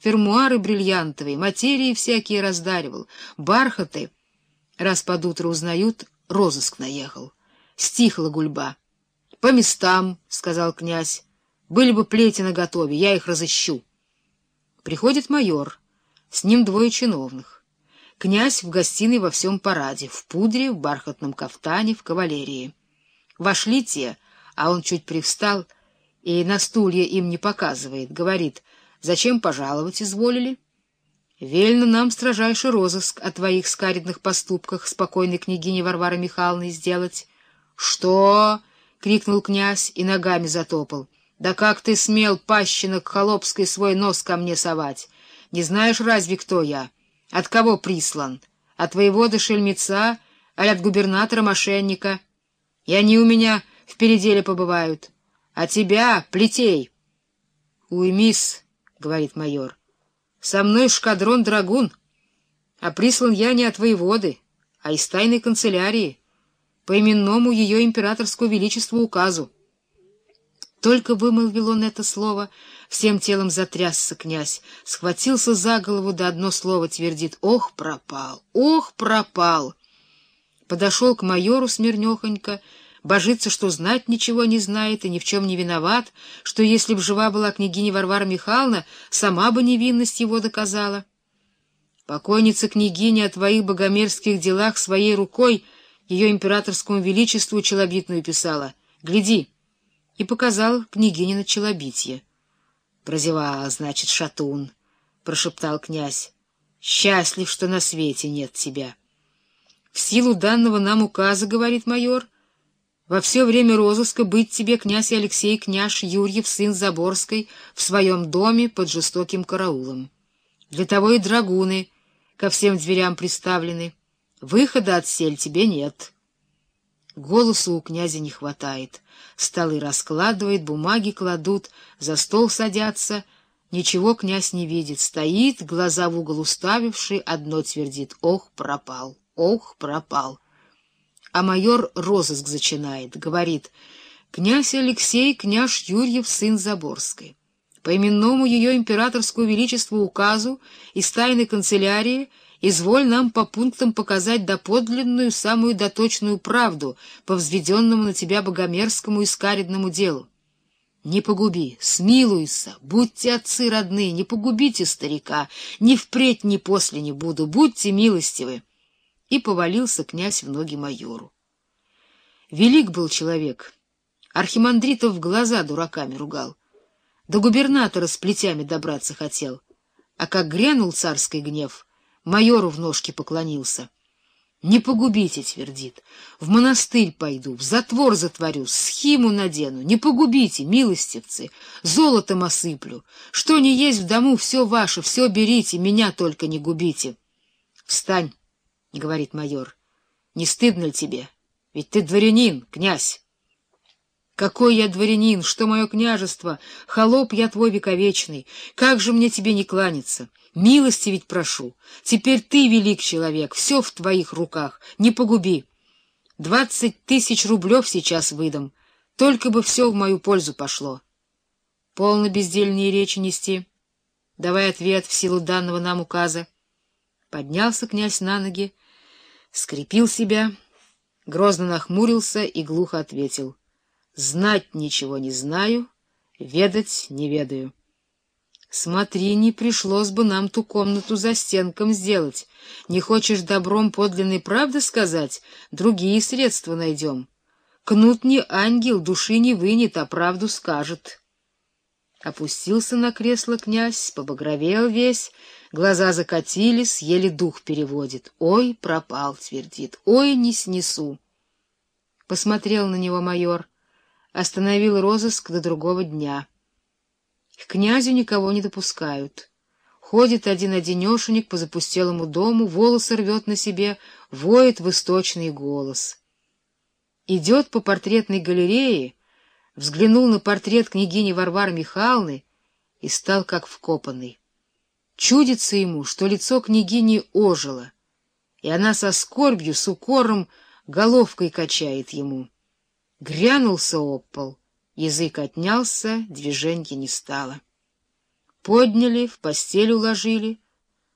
фермуары бриллиантовые, материи всякие раздаривал, бархаты. Раз под утро узнают, розыск наехал. Стихла гульба. — По местам, — сказал князь. — Были бы плети наготове, я их разыщу. Приходит майор, с ним двое чиновных. Князь в гостиной во всем параде, в пудре, в бархатном кафтане, в кавалерии. Вошли те, а он чуть привстал и на стулья им не показывает, говорит, зачем пожаловать изволили? Вельно нам строжайший розыск о твоих скаридных поступках спокойной княгине Варвары Михайловны сделать. — Что? — крикнул князь и ногами затопал. — Да как ты смел, пащенок холопской, свой нос ко мне совать? Не знаешь разве, кто я? От кого прислан? От воевода Шельмеца, а от губернатора-мошенника? И они у меня в переделе побывают. А тебя, плетей! — Уймись, — говорит майор. — Со мной шкадрон драгун, а прислан я не от воеводы, а из тайной канцелярии, по именному ее императорскому величеству указу. Только вымолвил он это слово, всем телом затрясся князь, схватился за голову, да одно слово твердит «Ох, пропал! Ох, пропал!» Подошел к майору смирнехонько, божится, что знать ничего не знает и ни в чем не виноват, что если б жива была княгиня Варвара Михайловна, сама бы невинность его доказала. Покойница княгиня о твоих богомерзких делах своей рукой ее императорскому величеству челобитную писала. Гляди! И показал княгине на челобитье. Прозевал, значит, шатун, — прошептал князь. Счастлив, что на свете нет тебя. В силу данного нам указа, — говорит майор, — во все время розыска быть тебе князь Алексей, княж Юрьев, сын Заборской, в своем доме под жестоким караулом. Для того и драгуны ко всем дверям приставлены. Выхода от сель тебе нет. Голосу у князя не хватает. Столы раскладывает, бумаги кладут, за стол садятся. Ничего князь не видит. Стоит, глаза в угол уставивший, одно твердит — ох, пропал, ох, пропал а майор розыск зачинает, говорит, «Князь Алексей, княж Юрьев, сын Заборской. По именному ее императорскому величеству указу из тайной канцелярии изволь нам по пунктам показать доподлинную, самую доточную правду по взведенному на тебя богомерзкому и скаридному делу. Не погуби, смилуйся, будьте отцы родные, не погубите старика, ни впредь, ни после не буду, будьте милостивы и повалился князь в ноги майору. Велик был человек, архимандритов в глаза дураками ругал, до губернатора с плетями добраться хотел, а как грянул царский гнев, майору в ножки поклонился. «Не погубите», — твердит, — «в монастырь пойду, в затвор затворю, схиму надену, не погубите, милостивцы, золотом осыплю, что не есть в дому, все ваше, все берите, меня только не губите». «Встань!» — говорит майор. — Не стыдно ли тебе? Ведь ты дворянин, князь. — Какой я дворянин, что мое княжество, холоп я твой вековечный, как же мне тебе не кланяться? Милости ведь прошу. Теперь ты велик человек, все в твоих руках, не погуби. Двадцать тысяч рублев сейчас выдам, только бы все в мою пользу пошло. Полно бездельные речи нести. Давай ответ в силу данного нам указа. Поднялся князь на ноги, скрепил себя, грозно нахмурился и глухо ответил. — Знать ничего не знаю, ведать не ведаю. Смотри, не пришлось бы нам ту комнату за стенком сделать. Не хочешь добром подлинной правды сказать? Другие средства найдем. Кнут не ангел, души не вынет, а правду скажет. Опустился на кресло князь, побагровел весь, Глаза закатились, еле дух переводит. «Ой, пропал!» — твердит. «Ой, не снесу!» Посмотрел на него майор, остановил розыск до другого дня. К князю никого не допускают. Ходит один-одинешенек по запустелому дому, волосы рвет на себе, воет в источный голос. Идет по портретной галерее, взглянул на портрет княгини Варвары Михайловны и стал как вкопанный. Чудится ему, что лицо княгини ожило, и она со скорбью, с укором головкой качает ему. Грянулся об пол, язык отнялся, движенья не стало. Подняли, в постель уложили —